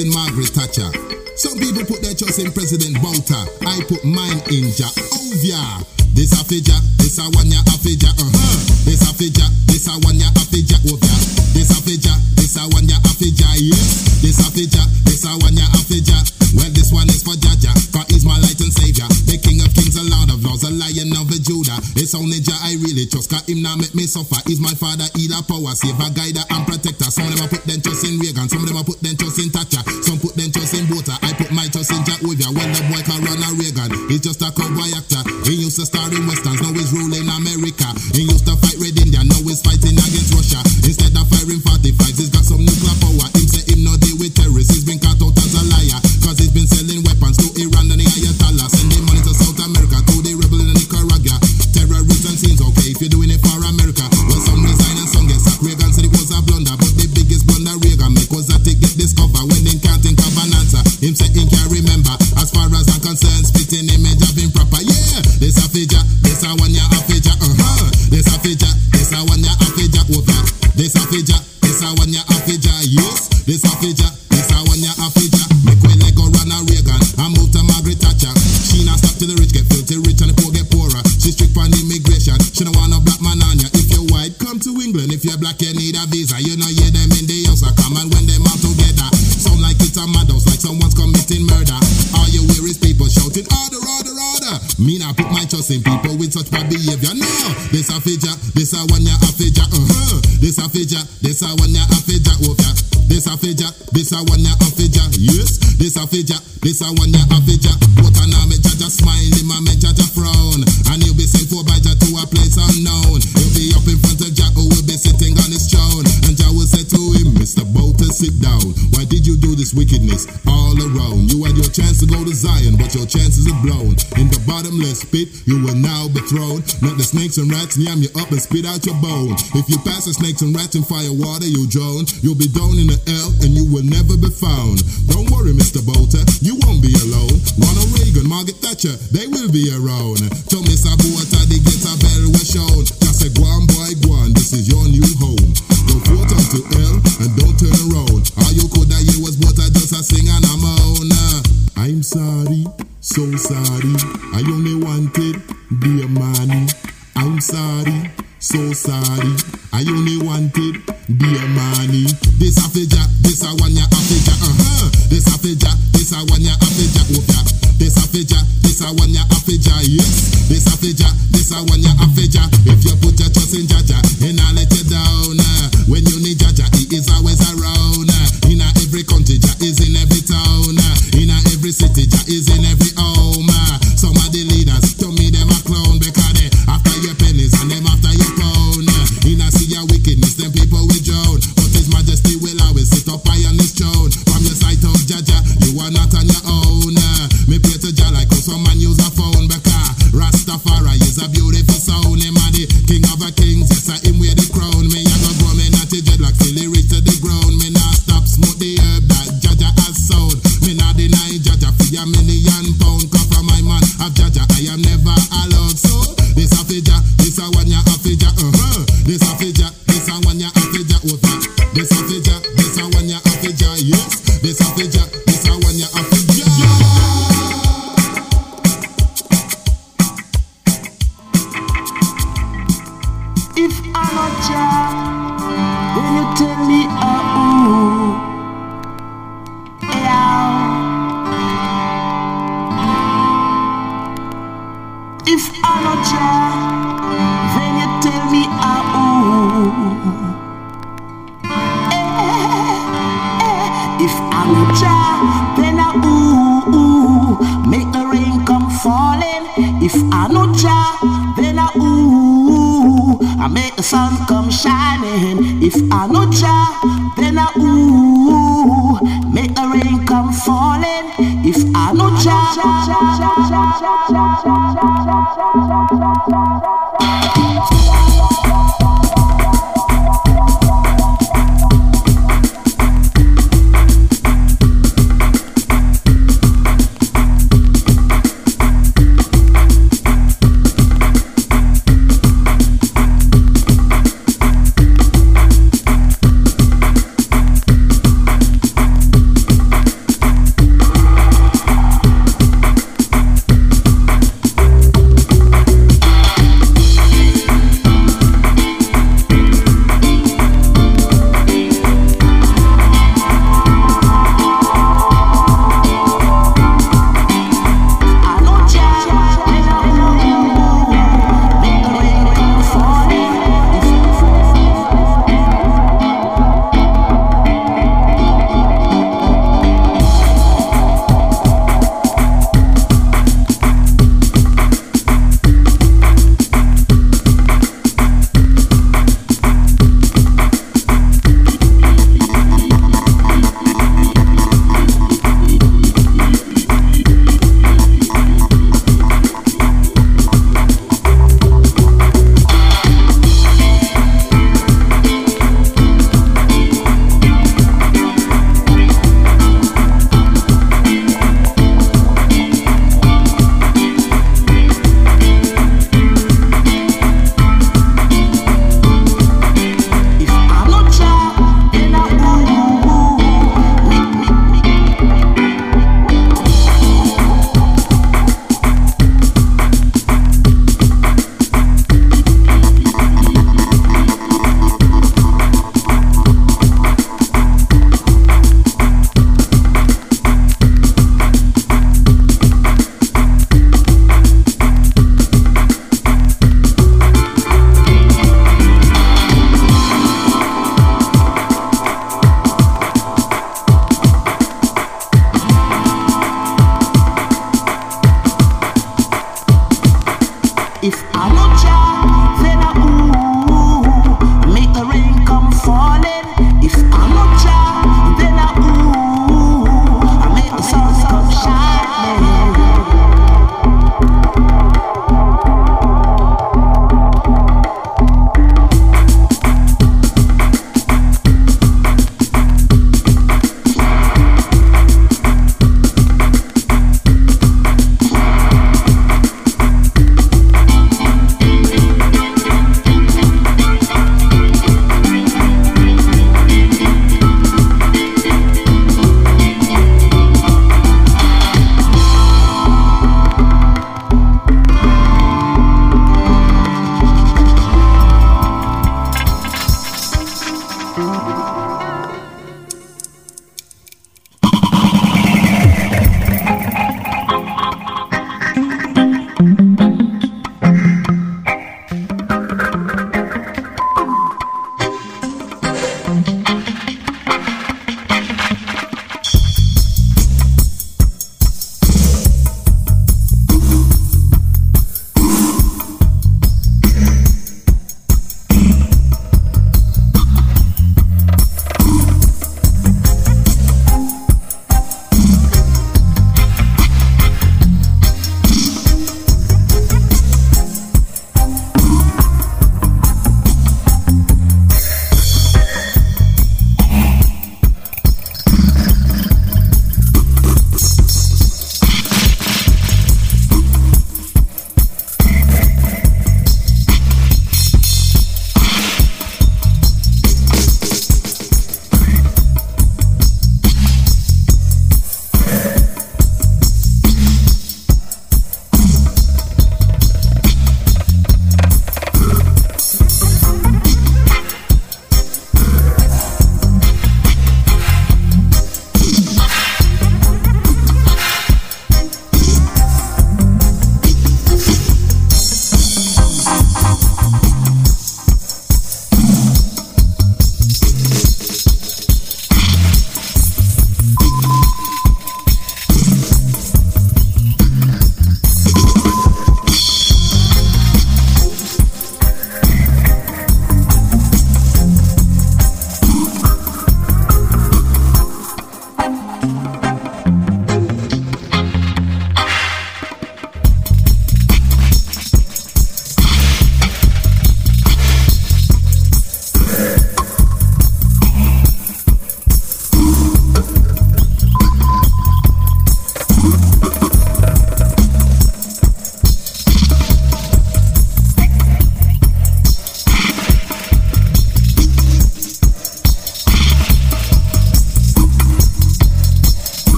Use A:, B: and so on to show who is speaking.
A: In Margaret Thatcher. Some people put their trust in President Botha. I put mine in Jehovah. This a fija, this a one ya a fija, uh huh. This a fija, this a one ya a fija, over. This a fija, this a one ya a fija, yes. This a fija, this a one ya a fija. Well, this one is for Jaja, for he's my light and savior. The king of kings, a lord of lords, a lion of the Judah. It's only Jah I really trust, cause him now make me suffer. He's my father, healer, power, saver, guider, and protector. Some of them a put them trust in Reagan, some of them a put them trust in Thatcher, some put them trust in Botha. I put my trust in Jehovah. When the boy can run a Reagan, he's just a cowboy actor. He used to star in westerns, now he's ruling America. He used to fight Red India, now he's fighting against Russia. Instead of firing 45s, he's got some nuclear power. Him say him no deal with terrorists, he's been caught out Black, you need a visa. You know, yeah, them in the house are come and when them all together. Sound like it's a madhouse, like someone's committing murder. All you hear is people shouting, order, order, order. Me not put my trust in people with such bad behavior. No, this a fija, this a one ya a fija, uh huh. This a fija, this a one ya a fija, over. This a fija, this a one ya a fija, yes. This a fija, this a one ya a fija. What a now me jaja smile, him a me jaja frown. And he'll be sent for by Jah to a place unknown. He'll be up in front of sit down. Why did you do this wickedness all around? You had your chance to go to Zion, but your chances are blown. In the bottomless pit, you will now be thrown. Let the snakes and rats yam you up and spit out your bone. If you pass the snakes and rats in fire water, you drown. You'll be down in the L and you will never be found. Don't worry, Mr. Botha, you won't be alone. Ronald Reagan, Margaret Thatcher, they will be around. Tell Mr. Botha, the get a bell was shown. Just go on, boy, go on, this is your new home. Don't and turn around. All you could hear was Botha just a sing and a moan. I'm sorry, so sorry. I only wanted dear money. I'm sorry, so sorry. I only wanted dear money. This a this a one ya a fija, uh huh. This a this a one ya a over. This a this a one ya a. If you put your trust in Jaja, he not let you down. When you need Jaja, he is always around. In every country, Jah is in every town. In every city, Jah is in every home. Some of the leaders, to me them a clown because they after your pennies and them after your pound. In a sea of wickedness, them people will drown. But His Majesty will always sit up high on his throne. From your sight of Jaja, you are not on your own. Me pray to Jah like some man use a phone because Rastafari is a beautiful sound. Him a the king of a kings,